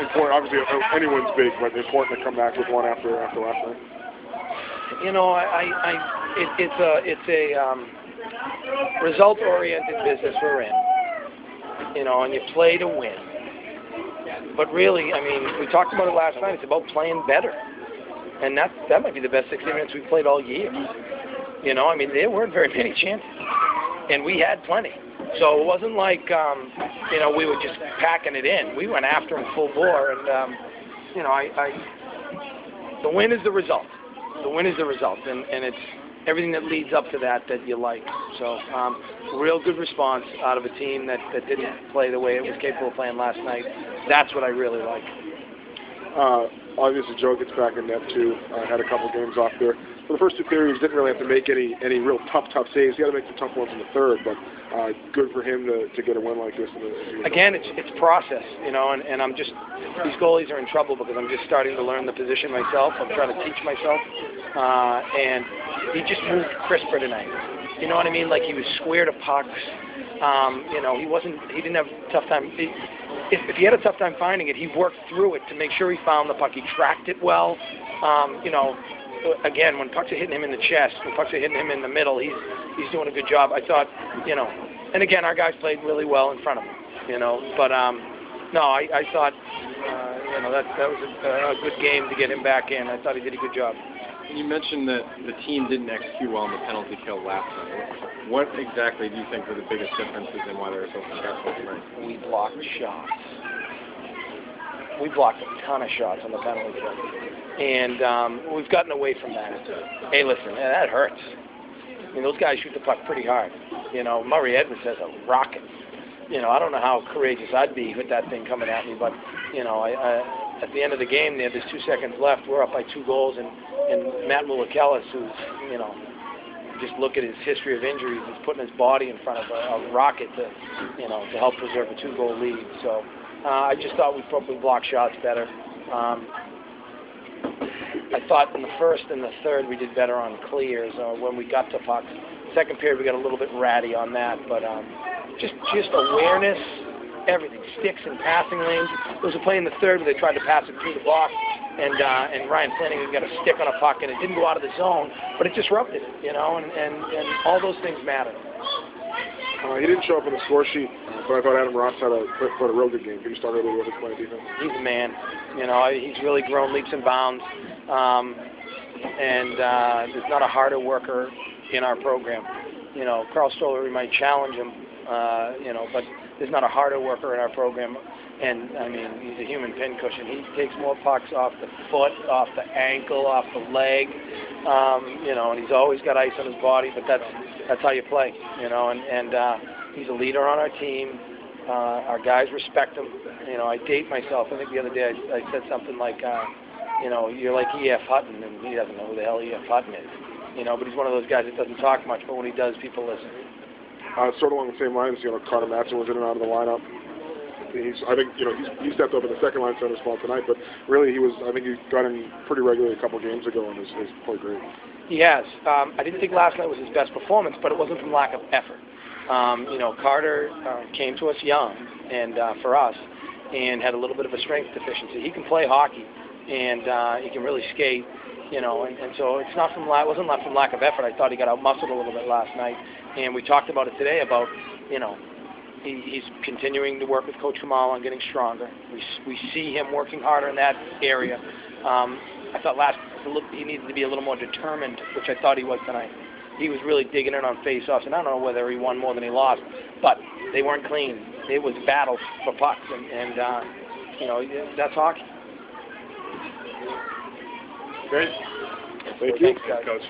important. Obviously, anyone's big, but important to come back with one after after last night. You know, I, I, I it, it's a it's a um, result-oriented business we're in. You know, and you play to win. But really, I mean, we talked about it last night. It's about playing better, and that that might be the best 60 minutes we've played all year. You know, I mean, there weren't very many chances, and we had plenty. So it wasn't like um, you know we were just packing it in. We went after them full bore, and um, you know, I, I the win is the result. The win is the result, and and it's everything that leads up to that that you like. So um, real good response out of a team that that didn't play the way it was capable of playing last night. That's what I really like. Uh, obviously, Joe gets back in net too. Uh, had a couple games off there. For the first two periods, didn't really have to make any any real tough tough saves. He had to make some tough ones in the third, but uh, good for him to, to get a win like this. In the, Again, it's it's process, you know, and, and I'm just these goalies are in trouble because I'm just starting to learn the position myself. I'm trying to teach myself, uh, and he just moved crisper tonight. You know what I mean? Like he was square to pucks. Um, you know, he wasn't. He didn't have a tough time. He, if, if he had a tough time finding it, he worked through it to make sure he found the puck. He tracked it well. Um, you know, again, when pucks are hitting him in the chest, when pucks are hitting him in the middle, he's he's doing a good job. I thought, you know, and again, our guys played really well in front of him. You know, but um, no, I, I thought, uh, you know, that that was a, a good game to get him back in. I thought he did a good job. You mentioned that the team didn't execute well on the penalty kill last night. What exactly do you think were the biggest differences in why they were so successful tonight? We blocked shots. We blocked a ton of shots on the penalty kill, and um, we've gotten away from that. Hey, listen, that hurts. I mean, those guys shoot the puck pretty hard. You know, Murray Edwards has a rocket. You know, I don't know how courageous I'd be with that thing coming at me, but you know, I, I, at the end of the game, there, there's two seconds left. We're up by two goals, and and Matt Mulikelis, who's you know, just look at his history of injuries, is putting his body in front of a, a rocket to, you know, to help preserve a two-goal lead. So uh, I just thought we probably blocked shots better. Um, I thought in the first and the third we did better on clears uh, when we got to pucks. Second period we got a little bit ratty on that, but um, just just awareness, everything, sticks and passing lanes. There was a play in the third where they tried to pass it through the box, and uh, and Ryan Flanagan got a stick on a puck, and it didn't go out of the zone, but it disrupted it, you know, and and, and all those things matter. Uh, he didn't show up on the score sheet, but I thought Adam Ross had a put a real good game. Can you start early with his defense? He's a man. You know, he's really grown leaps and bounds. Um, and uh, there's not a harder worker in our program. You know, Karl Stollery might challenge him, uh, you know, but there's not a harder worker in our program. And I mean, he's a human pincushion. He takes more pucks off the foot, off the ankle, off the leg. Um, you know, and he's always got ice on his body. But that's that's how you play. You know, and and uh, he's a leader on our team. Uh, our guys respect him. You know, I date myself. I think the other day I, I said something like. Uh, you know, you're like E.F. Hutton, and he doesn't know who the hell E.F. Hutton is. You know, but he's one of those guys that doesn't talk much, but when he does, people listen. Uh, sort of along the same lines, you know, Carter Madsen was in and out of the lineup. He's, I think, you know, he's, he stepped up in the second line center spot tonight, but really he was, I think he got in pretty regularly a couple games ago and has, has played great. He has. Um, I didn't think last night was his best performance, but it wasn't from lack of effort. Um, you know, Carter uh, came to us young, and uh, for us, and had a little bit of a strength deficiency. He can play hockey, and uh, he can really skate, you know, and, and so it's not from it wasn't not from lack of effort. I thought he got out muscled a little bit last night, and we talked about it today about, you know, he, he's continuing to work with Coach Kamal on getting stronger. We we see him working harder in that area. Um, I thought last he needed to be a little more determined, which I thought he was tonight. He was really digging in on face-offs, and I don't know whether he won more than he lost, but they weren't clean. It was battles for pucks, and, and uh, you know that's hockey. Great. Thank you. Coach.